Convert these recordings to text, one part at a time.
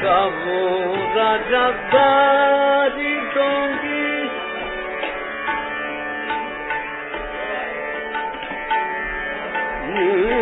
Gamo Rajadari You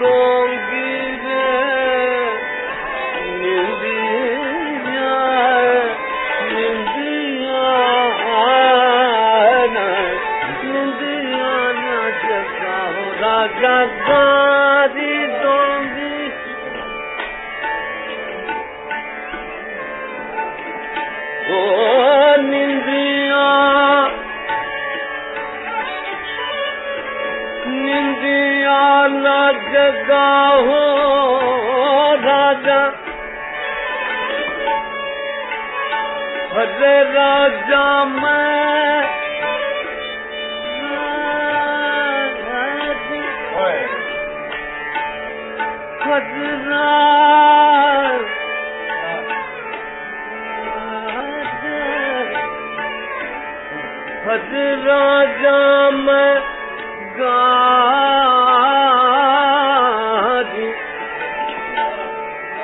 دو جگا ہو راجا فضرا راجا میں خدرا جا میں گا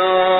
النار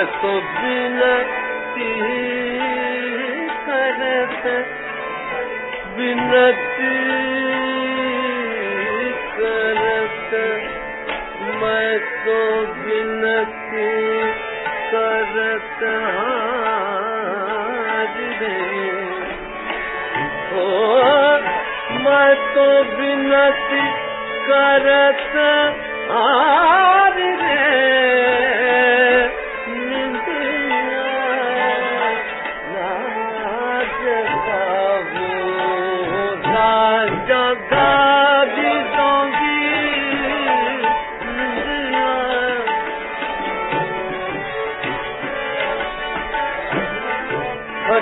تو بنتی کرتے بنتی کرتے میں تو بنتی کرتا او میں تو بنتی کرتا کرت